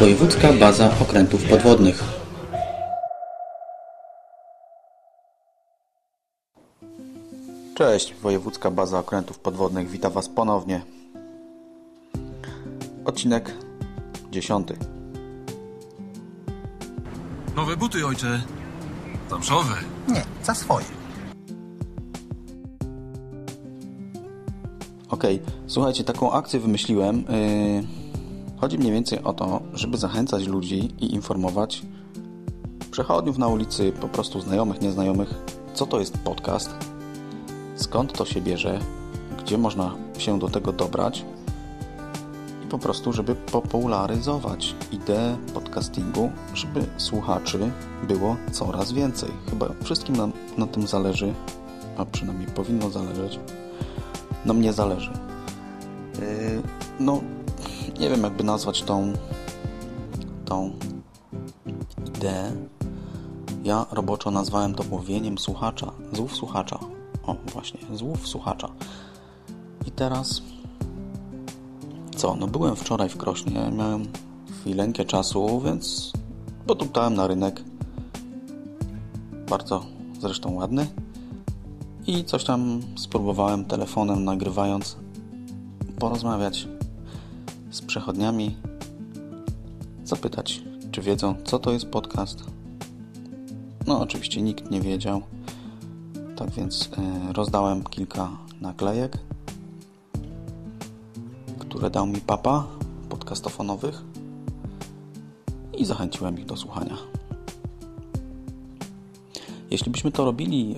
Wojewódzka Baza Okrętów Podwodnych Cześć, Wojewódzka Baza Okrętów Podwodnych wita Was ponownie. Odcinek dziesiąty. Nowe buty, ojcze. Zamszowe. Nie, za swoje. Okej, słuchajcie, taką akcję wymyśliłem. Yy, chodzi mniej więcej o to, żeby zachęcać ludzi i informować przechodniów na ulicy, po prostu znajomych, nieznajomych, co to jest podcast, skąd to się bierze, gdzie można się do tego dobrać i po prostu, żeby popularyzować ideę podcastingu, żeby słuchaczy było coraz więcej. Chyba wszystkim nam na tym zależy, a przynajmniej powinno zależeć. No mnie zależy. Yy, no, nie wiem jakby nazwać tą tą ideę. Ja roboczo nazwałem to łowieniem słuchacza, złów słuchacza. O, właśnie, złów słuchacza. I teraz co? No byłem wczoraj w Krośnie, miałem chwileńkę czasu, więc potuptałem na rynek. Bardzo zresztą ładny. I coś tam spróbowałem telefonem nagrywając porozmawiać z przechodniami, zapytać, czy wiedzą, co to jest podcast. No, oczywiście nikt nie wiedział. Tak więc y, rozdałem kilka naklejek, które dał mi papa podcastofonowych i zachęciłem ich do słuchania. Jeśli byśmy to robili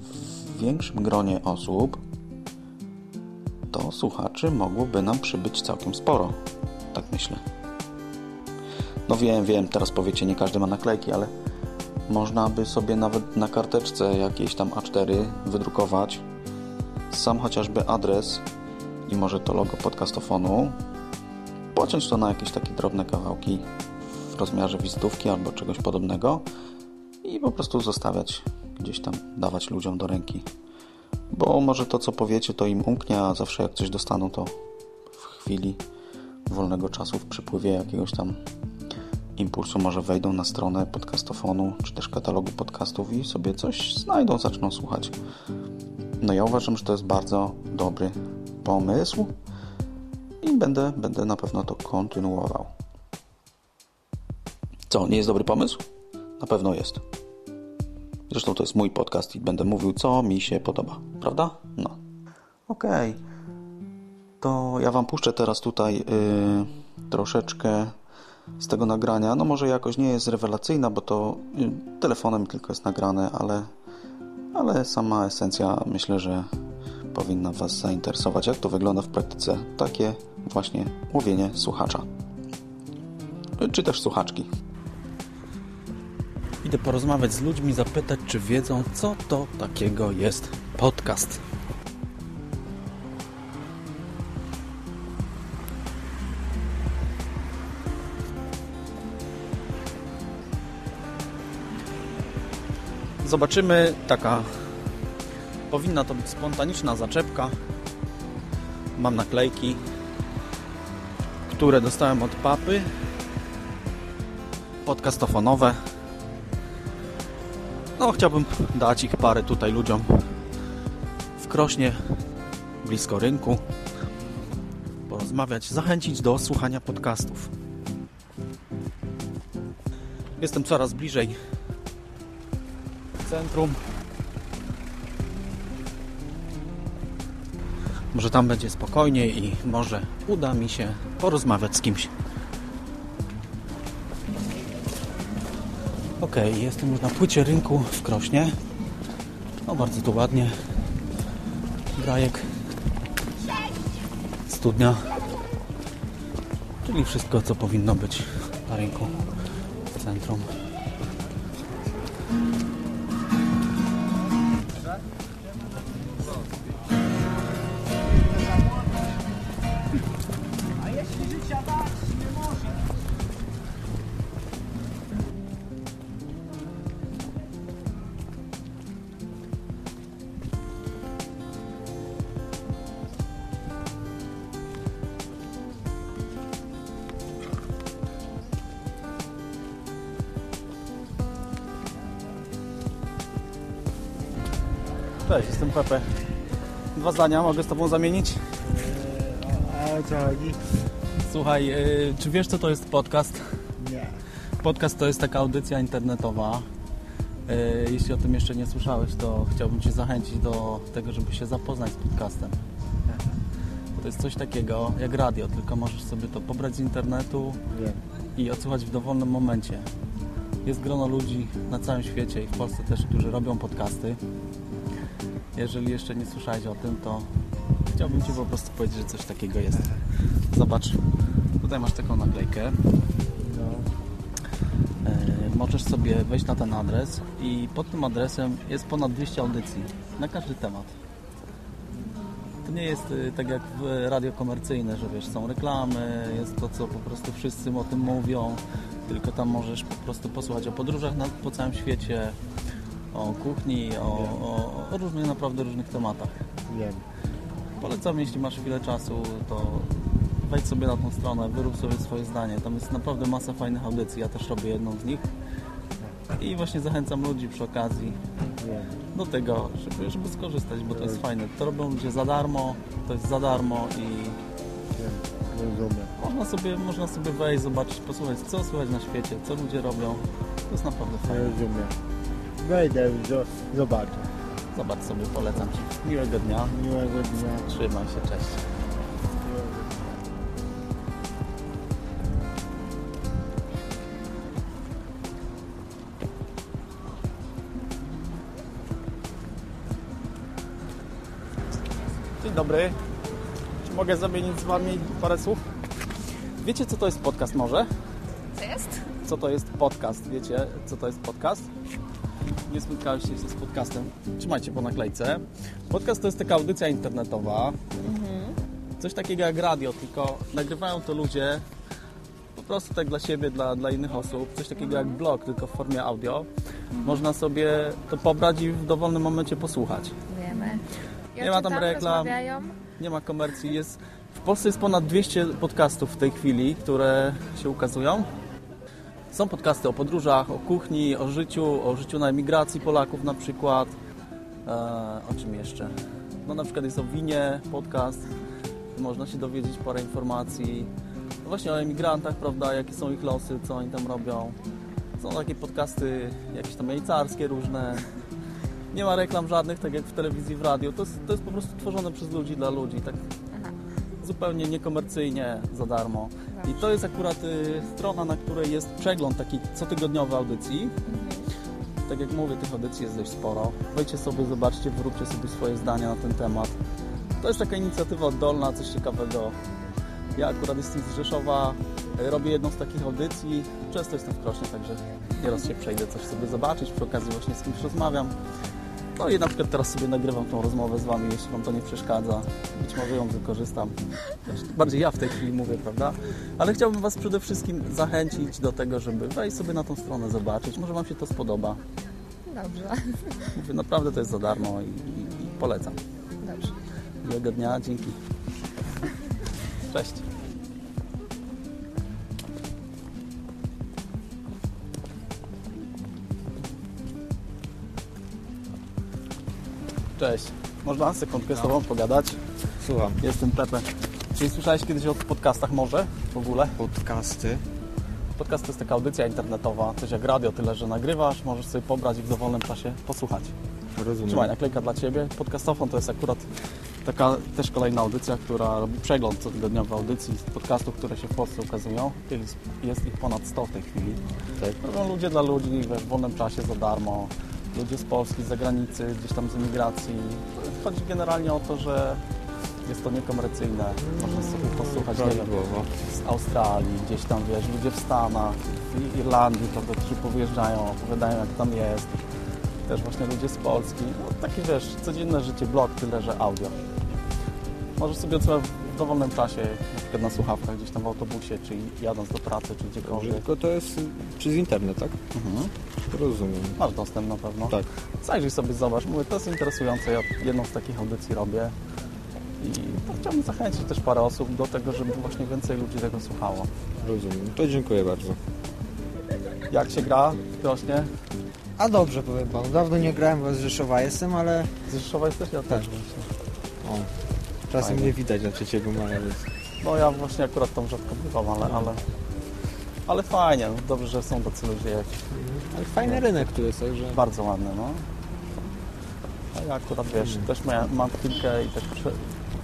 w większym gronie osób, słuchaczy mogłoby nam przybyć całkiem sporo. Tak myślę. No wiem, wiem, teraz powiecie, nie każdy ma naklejki, ale można by sobie nawet na karteczce jakiejś tam A4 wydrukować sam chociażby adres i może to logo podcastofonu, pociąć to na jakieś takie drobne kawałki w rozmiarze wizytówki albo czegoś podobnego i po prostu zostawiać gdzieś tam, dawać ludziom do ręki. Bo może to, co powiecie, to im umknie, a zawsze jak coś dostaną, to w chwili wolnego czasu, w przypływie jakiegoś tam impulsu może wejdą na stronę podcastofonu, czy też katalogu podcastów i sobie coś znajdą, zaczną słuchać. No ja uważam, że to jest bardzo dobry pomysł i będę, będę na pewno to kontynuował. Co, nie jest dobry pomysł? Na pewno jest. Zresztą to jest mój podcast i będę mówił, co mi się podoba. Prawda? No. Okej. Okay. To ja Wam puszczę teraz tutaj yy, troszeczkę z tego nagrania. No może jakoś nie jest rewelacyjna, bo to yy, telefonem tylko jest nagrane, ale, ale sama esencja myślę, że powinna Was zainteresować, jak to wygląda w praktyce. Takie właśnie łowienie słuchacza. Czy też słuchaczki. Porozmawiać z ludźmi, zapytać, czy wiedzą, co to takiego jest podcast. Zobaczymy, taka powinna to być spontaniczna zaczepka. Mam naklejki, które dostałem od papy podcastofonowe no, chciałbym dać ich parę tutaj ludziom w Krośnie, blisko rynku, porozmawiać, zachęcić do słuchania podcastów. Jestem coraz bliżej centrum. Może tam będzie spokojniej i może uda mi się porozmawiać z kimś Ok, jestem już na płycie rynku w Krośnie. No bardzo tu ładnie. Grajek. Studnia. Czyli wszystko, co powinno być na rynku w centrum. A jeśli życia da... Cześć, jestem Pepe. Dwa zdania mogę z Tobą zamienić? A o co chodzi? Słuchaj, yy, czy wiesz co to jest podcast? Nie. Podcast to jest taka audycja internetowa. Yy, jeśli o tym jeszcze nie słyszałeś, to chciałbym Cię zachęcić do tego, żeby się zapoznać z podcastem. To jest coś takiego jak radio, tylko możesz sobie to pobrać z internetu Wiem. i odsłuchać w dowolnym momencie. Jest grono ludzi na całym świecie i w Polsce też, którzy robią podcasty. Jeżeli jeszcze nie słyszałeś o tym, to chciałbym Ci po prostu powiedzieć, że coś takiego jest. Zobacz, tutaj masz taką naklejkę. No. E, Możesz sobie wejść na ten adres i pod tym adresem jest ponad 200 audycji na każdy temat. To nie jest y, tak jak w radio komercyjne, że wiesz, są reklamy, jest to, co po prostu wszyscy o tym mówią, tylko tam możesz po prostu posłuchać o podróżach po całym świecie, o kuchni, o, o, o różnych, naprawdę różnych tematach. Wiem. Polecam, jeśli masz chwilę czasu, to wejdź sobie na tą stronę, wyrób sobie swoje zdanie. Tam jest naprawdę masa fajnych audycji, ja też robię jedną z nich. I właśnie zachęcam ludzi przy okazji do tego, żeby, żeby skorzystać, bo to jest fajne. To robią ludzie za darmo, to jest za darmo i można sobie, można sobie wejść, zobaczyć, posłuchać, co słychać na świecie, co ludzie robią. To jest naprawdę fajne. Rozumiem. Wejdę, zo- zobaczę. Zobacz sobie, polecam Ci. Miłego dnia, Miłego dnia. trzymaj się, cześć. Dzień dobry. Czy mogę zamienić z Wami parę słów? Wiecie, co to jest podcast może? Co jest? Co to jest podcast? Wiecie, co to jest podcast? Nie spotkałeś się z podcastem? Trzymajcie po naklejce. Podcast to jest taka audycja internetowa. Coś takiego jak radio, tylko nagrywają to ludzie po prostu tak dla siebie, dla, dla innych osób. Coś takiego jak blog, tylko w formie audio. Można sobie to pobrać i w dowolnym momencie posłuchać. Wiemy. O Nie ma tam reklam. Nie ma komercji. Jest, w Polsce jest ponad 200 podcastów w tej chwili, które się ukazują. Są podcasty o podróżach, o kuchni, o życiu, o życiu na emigracji Polaków na przykład. E, o czym jeszcze? No na przykład jest o winie podcast. Można się dowiedzieć parę informacji. No właśnie o emigrantach, prawda? Jakie są ich losy, co oni tam robią. Są takie podcasty jakieś tam jajcarskie różne. Nie ma reklam żadnych, tak jak w telewizji, w radiu. To jest, to jest po prostu tworzone przez ludzi, dla ludzi, tak Aha. zupełnie niekomercyjnie, za darmo. I to jest akurat y, strona, na której jest przegląd taki cotygodniowy audycji. Tak jak mówię, tych audycji jest dość sporo. Wejdźcie sobie, zobaczcie, wyróbcie sobie swoje zdania na ten temat. To jest taka inicjatywa oddolna, coś ciekawego. Ja akurat jestem z Rzeszowa, y, robię jedną z takich audycji. Często jestem w Krośnie, także nieraz się przejdę coś sobie zobaczyć. Przy okazji właśnie z kimś rozmawiam. No i na przykład teraz sobie nagrywam tą rozmowę z Wami, jeśli Wam to nie przeszkadza. Być może ją wykorzystam. Bardziej ja w tej chwili mówię, prawda? Ale chciałbym Was przede wszystkim zachęcić do tego, żeby wejść sobie na tą stronę, zobaczyć. Może Wam się to spodoba. Dobrze. Mówię, naprawdę to jest za darmo i, i, i polecam. Dobrze. Miłego dnia, dzięki. Cześć. Cześć. Można sekundkę z Tobą pogadać? Słucham. Jestem Pepe. Czy słyszałeś kiedyś o podcastach może w ogóle? Podcasty. Podcast to jest taka audycja internetowa, coś jak radio, tyle że nagrywasz, możesz sobie pobrać i w dowolnym czasie posłuchać. Rozumiem. Trzymaj, naklejka dla Ciebie. Podcastofon to jest akurat taka też kolejna audycja, która robi przegląd cotygodniowy audycji z podcastów, które się w Polsce ukazują. Jest, jest ich ponad 100 w tej chwili. Tak. Robią ludzie dla ludzi we w wolnym czasie za darmo. Ludzie z Polski, z zagranicy, gdzieś tam z emigracji. Chodzi generalnie o to, że jest to niekomercyjne. Można sobie posłuchać, nie wiem, z Australii, gdzieś tam, wiesz, ludzie w Stanach, w Irlandii, prawda, którzy powyjeżdżają, opowiadają jak tam jest. Też właśnie ludzie z Polski. No, takie, wiesz, codzienne życie, blog, tyle, że audio. Możesz sobie odsłuchać w dowolnym czasie, na przykład na słuchawkach, gdzieś tam w autobusie, czy jadąc do pracy, czy gdziekolwiek. tylko to jest przez internet, tak? Mhm. Rozumiem. Masz dostęp na pewno. Tak. Zajrzyj sobie, zobacz. Mówię, to jest interesujące. Ja jedną z takich audycji robię. I to chciałbym zachęcić też parę osób do tego, żeby właśnie więcej ludzi tego słuchało. Rozumiem. To dziękuję bardzo. Jak się gra w Krośnie? A dobrze, powiem panu. Dawno nie grałem, bo z Rzeszowa jestem, ale Z Rzeszowa jesteś? Ja też o, czasem Fajnie. nie widać na trzeciego maja, więc... No ja właśnie akurat tam rzadko bywam, ale, ale, ale fajnie. no, Dobrze, że są tacy ludzie jak Ale fajny rynek tu jest, także... bardzo ładny, no. A ja akurat wiesz, też miałem, mam kilkę i tak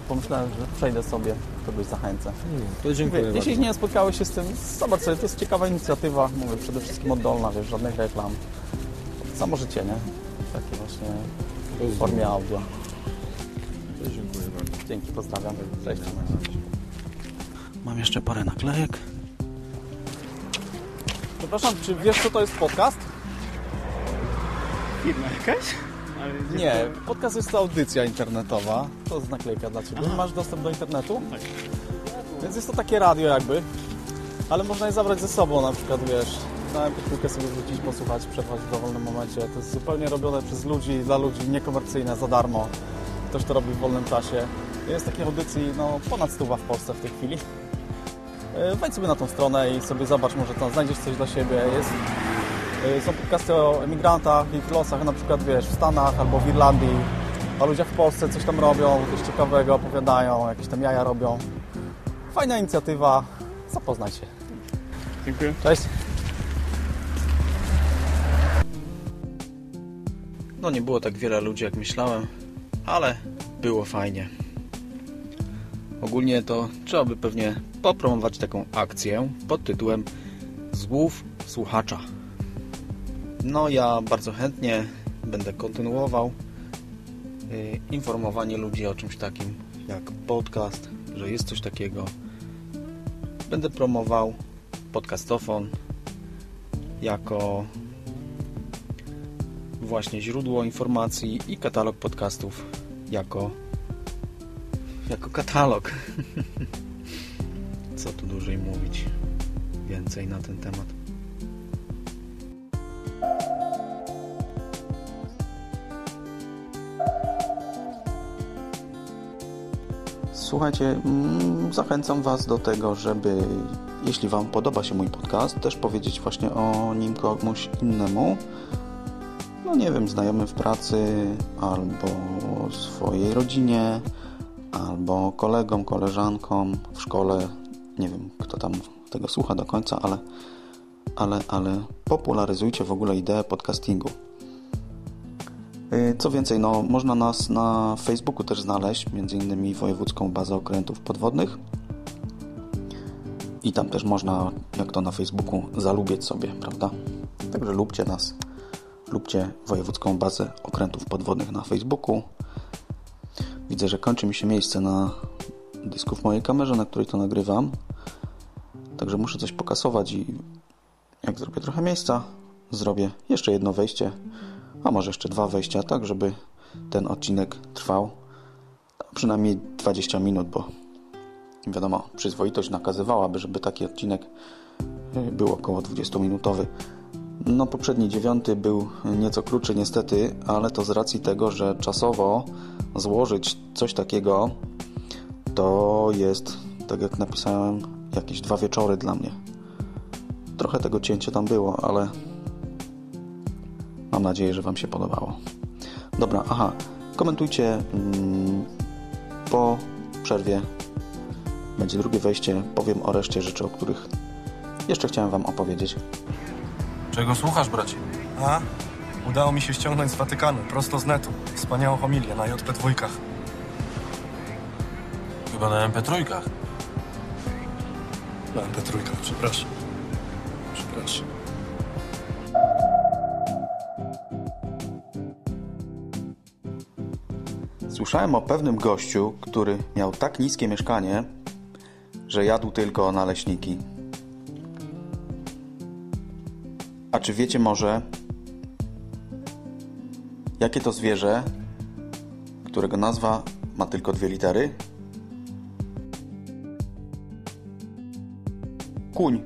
pomyślałem, że przejdę sobie, kogoś zachęcę. No, to dziękuję bardzo. jeśli nie spotkałeś się z tym, zobacz sobie, to jest ciekawa inicjatywa, mówię, przede wszystkim oddolna, wiesz, żadnych reklam. Samo życie, nie? Takie właśnie w formie audio. Dziękuję bardzo. Dzięki, pozdrawiam. Cześć. Mam jeszcze parę naklejek. Przepraszam, czy wiesz, co to jest podcast? Firma jakaś? Ale Nie, to- podcast jest to audycja internetowa. To jest naklejka dla Ciebie. Masz dostęp do internetu? Tak. Więc jest to takie radio jakby, ale można je zabrać ze sobą, na przykład wiesz, na mp sobie wrócić, posłuchać, przerwać w dowolnym momencie. To jest zupełnie robione przez ludzi, dla ludzi, niekomercyjne, za darmo. Ktoś to robi w wolnym czasie. Jest takich audycji no, ponad stuwa w Polsce w tej chwili. Yy, Wejdź sobie na tą stronę i sobie zobacz, może tam znajdziesz coś dla siebie. Jest, yy, są podcasty o emigrantach, ich losach, na przykład wiesz, w Stanach albo w Irlandii, o ludziach w Polsce coś tam robią, coś ciekawego opowiadają, jakieś tam jaja robią. Fajna inicjatywa, zapoznaj się. Dziękuję. Cześć. No nie było tak wiele ludzi jak myślałem, ale było fajnie. Ogólnie to trzeba by pewnie popromować taką akcję pod tytułem Złów słuchacza. No ja bardzo chętnie będę kontynuował y, informowanie ludzi o czymś takim jak podcast, że jest coś takiego. Będę promował podcastofon jako właśnie źródło informacji i katalog podcastów jako jako katalog. Co tu dłużej mówić? Więcej na ten temat. Słuchajcie, mm, zachęcam Was do tego, żeby jeśli Wam podoba się mój podcast, też powiedzieć właśnie o nim komuś innemu. No nie wiem, znajomym w pracy, albo swojej rodzinie, albo kolegom, koleżankom w szkole. Nie wiem, kto tam tego słucha do końca, ale, ale, ale popularyzujcie w ogóle ideę podcastingu. Yy, Co więcej, no, można nas na Facebooku też znaleźć, innymi Wojewódzką Bazę Okrętów Podwodnych. I tam też można, jak to na Facebooku, zalubić sobie, prawda? Także lubcie nas. Lubcie Wojewódzką Bazę Okrętów Podwodnych na Facebooku. Widzę, że kończy mi się miejsce na dysku w mojej kamerze, na której to nagrywam. Także muszę coś pokasować i jak zrobię trochę miejsca, zrobię jeszcze jedno wejście, a może jeszcze dwa wejścia, tak żeby ten odcinek trwał przynajmniej 20 minut, bo wiadomo, przyzwoitość nakazywałaby, żeby taki odcinek y, był około 20-minutowy. No, poprzedni dziewiąty był nieco krótszy niestety, ale to z racji tego, że czasowo złożyć coś takiego to jest, tak jak napisałem, jakieś dwa wieczory dla mnie. Trochę tego cięcia tam było, ale mam nadzieję, że Wam się podobało. Dobra, aha, komentujcie mm, po przerwie będzie drugie wejście. Powiem o reszcie rzeczy, o których jeszcze chciałem Wam opowiedzieć. Czego słuchasz, bracie? A? Udało mi się ściągnąć z Watykanu, prosto z netu. Wspaniałą homilię na JP2. Chyba na MP3. Na MP3, przepraszam. Przepraszam. Słyszałem o pewnym gościu, który miał tak niskie mieszkanie, że jadł tylko naleśniki. Czy wiecie może, jakie to zwierzę, którego nazwa ma tylko dwie litery? Kuń.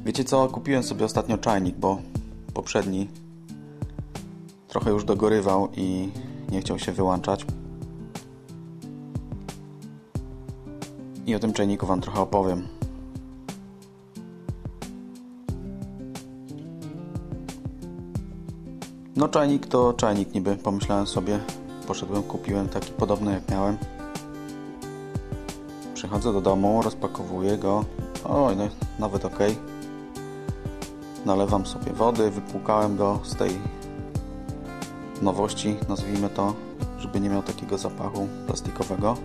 Wiecie co? Kupiłem sobie ostatnio czajnik, bo poprzedni trochę już dogorywał i nie chciał się wyłączać. I o tym czajniku Wam trochę opowiem. No czajnik to czajnik niby, pomyślałem sobie. Poszedłem, kupiłem taki podobny jak miałem. Przychodzę do domu, rozpakowuję go. Oj, no nawet ok. Nalewam sobie wody, wypłukałem go z tej nowości, nazwijmy to, żeby nie miał takiego zapachu plastikowego.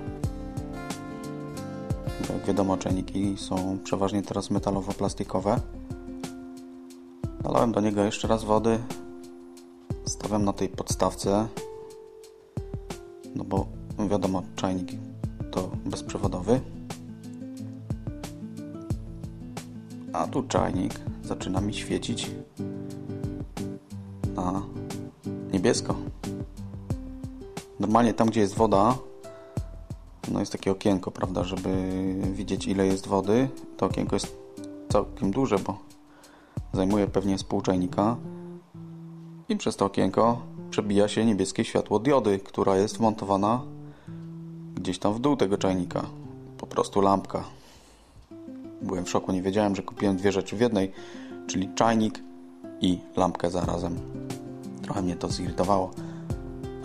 Jak wiadomo, czajniki są przeważnie teraz metalowo-plastikowe. Nalałem do niego jeszcze raz wody. Stawiam na tej podstawce. No bo wiadomo, czajnik to bezprzewodowy. A tu czajnik zaczyna mi świecić na niebiesko. Normalnie tam, gdzie jest woda, no jest takie okienko, prawda, żeby widzieć ile jest wody. To okienko jest całkiem duże, bo zajmuje pewnie z pół czajnika. I przez to okienko przebija się niebieskie światło diody, która jest wmontowana gdzieś tam w dół tego czajnika. Po prostu lampka. Byłem w szoku, nie wiedziałem, że kupiłem dwie rzeczy w jednej, czyli czajnik i lampkę zarazem. Trochę mnie to zirytowało,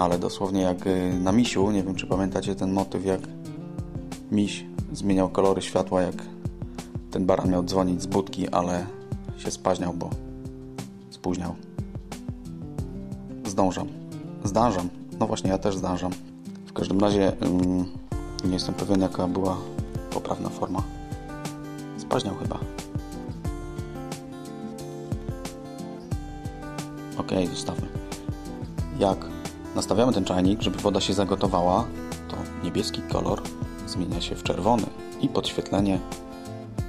ale dosłownie jak y, na misiu, nie wiem czy pamiętacie ten motyw, jak miś zmieniał kolory światła, jak ten baran miał dzwonić z budki, ale się spaźniał, bo spóźniał. Zdążam. Zdążam. No właśnie, ja też zdążam. W każdym razie ym, nie jestem pewien, jaka była poprawna forma. Spaźniał chyba. Ok, zostawmy. Jak nastawiamy ten czajnik, żeby woda się zagotowała, to niebieski kolor zmienia się w czerwony i podświetlenie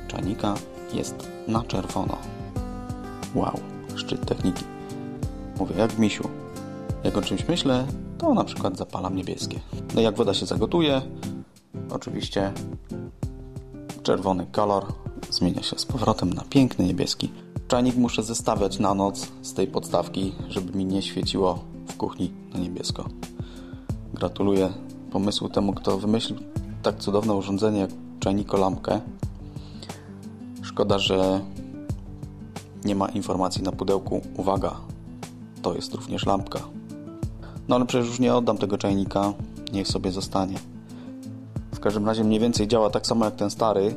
czajnika jest na czerwono. Wow, szczyt techniki. Mówię jak w misiu. Jak o czymś myślę, to na przykład zapalam niebieskie. No jak woda się zagotuje, oczywiście czerwony kolor zmienia się z powrotem na piękny niebieski. Czajnik muszę zestawiać na noc z tej podstawki, żeby mi nie świeciło kuchni na niebiesko. Gratuluję pomysłu temu, kto wymyślił tak cudowne urządzenie jak czajniko-lampkę. Szkoda, że nie ma informacji na pudełku. Uwaga, to jest również lampka. No ale przecież już nie oddam tego czajnika, niech sobie zostanie. W każdym razie mniej więcej działa tak samo jak ten stary,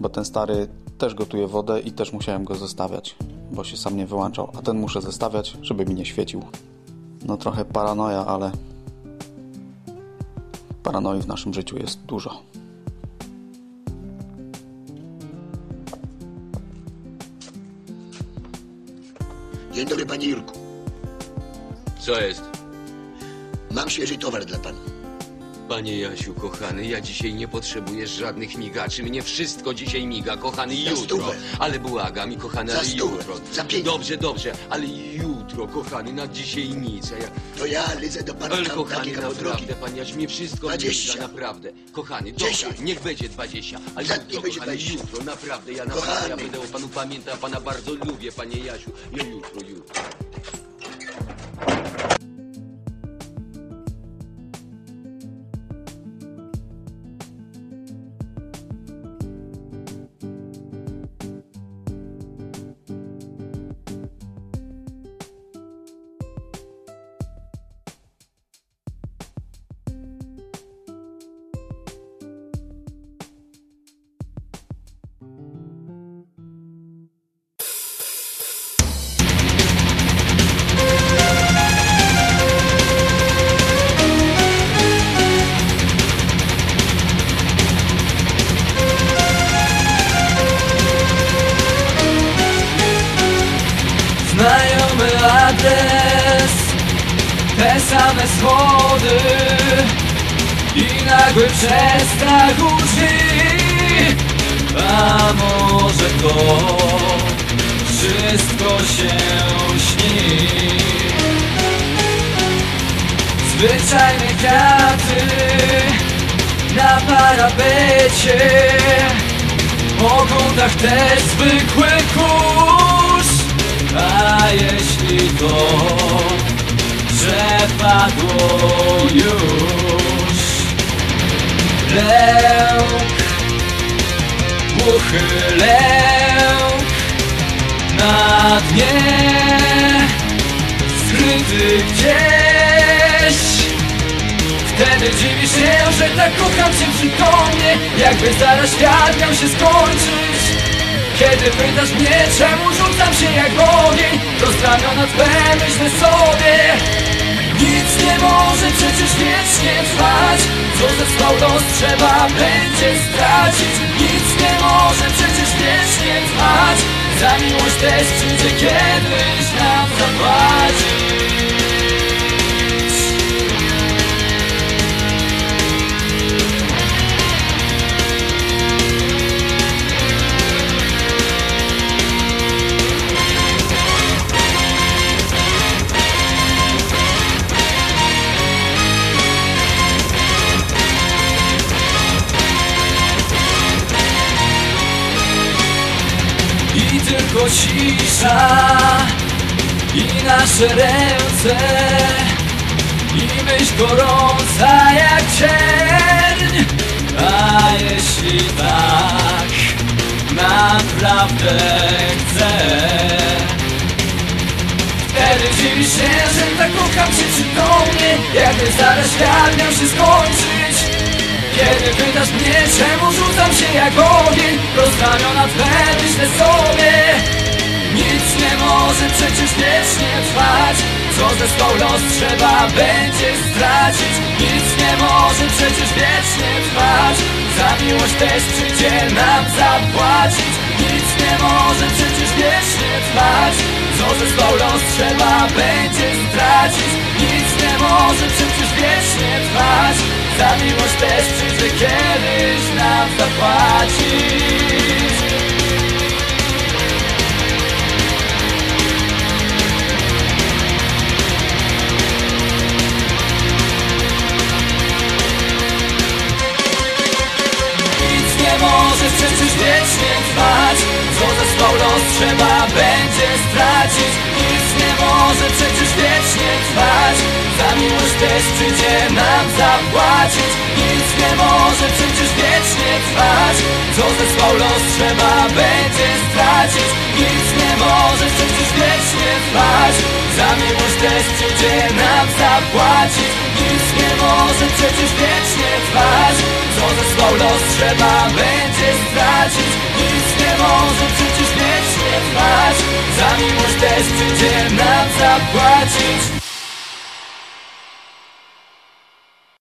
bo ten stary też gotuje wodę i też musiałem go zostawiać, bo się sam nie wyłączał, a ten muszę zostawiać, żeby mi nie świecił. No trochę paranoja, ale paranoi w naszym życiu jest dużo. Dzień dobry, panie Jurku. Co jest? Mam świeży towar dla pana. Panie Jasiu, kochany, ja dzisiaj nie potrzebuję żadnych migaczy. Mnie wszystko dzisiaj miga, kochany, Za jutro. stówę. Ale błagam mi, kochany, Za ale stówę. jutro. Za pięć. Dobrze, dobrze, ale jutro, kochany, na dzisiaj nic. A ja... To ja lecę do pana Ale tam kochany, takie kawał drogi. naprawdę, mnie wszystko Dwadzieścia. naprawdę. Kochany, dobra, Dziesięć. niech będzie 20, ale Za- jutro, będzie kochany, 20. jutro, naprawdę, ja naprawdę, ja Kochany. będę o panu pamiętał, pana bardzo lubię, panie Jasiu. Ja jutro, jutro. Te same schody I nagły przestrach u drzwi A może to Wszystko się śni? Zwyczajne kwiaty Na parapecie Po kątach też zwykły kurz A jeśli to Przepadło już Lęk pochylę na dnie skryty gdzieś Wtedy dziwisz się, że tak kocham cię przytomnie Jakby zaraz świat miał się skończyć. Kiedy pytasz mnie, czemu rzucam się jak ogień Rozramiona twe myślę sobie. Nic nie może przecież wiecznie trwać. Co zesłał los trzeba będzie stracić. Nic nie może przecież wiecznie trwać. Za miłość też przyjdzie kiedyś nam zapłacić nasze ręce I myśl gorąca jak cierń A jeśli tak naprawdę chcę Wtedy dziwisz się, że tak kocham cię przytomnie. Jakby zaraz świat miał się skończyć. Kiedy pytasz mnie, czemu rzucam się jak ogień Rozramiona twe myślę sobie Nic nie może przecież wiecznie trwać. Co zesłał los trzeba będzie stracić. Nic nie może przecież wiecznie trwać. Za miłość też przyjdzie nam zapłacić. Nic nie może przecież wiecznie trwać. Co zesłał los trzeba będzie stracić. Nic nie może przecież wiecznie trwać. Za miłość też przyjdzie kiedyś nam zapłacić trzeba będzie stracić. Nic nie może przecież wiecznie trwać. Za miłość też przyjdzie nam zapłacić. Nic nie może przecież wiecznie trwać. Co zesłał los trzeba będzie stracić. Nic nie może przecież wiecznie trwać. Za miłość też przyjdzie nam zapłacić. Nic nie może przecież wiecznie trwać. Co zesłał los trzeba będzie stracić. Nic nie może przecież trwać Za miłość też przyjdzie nam zapłacić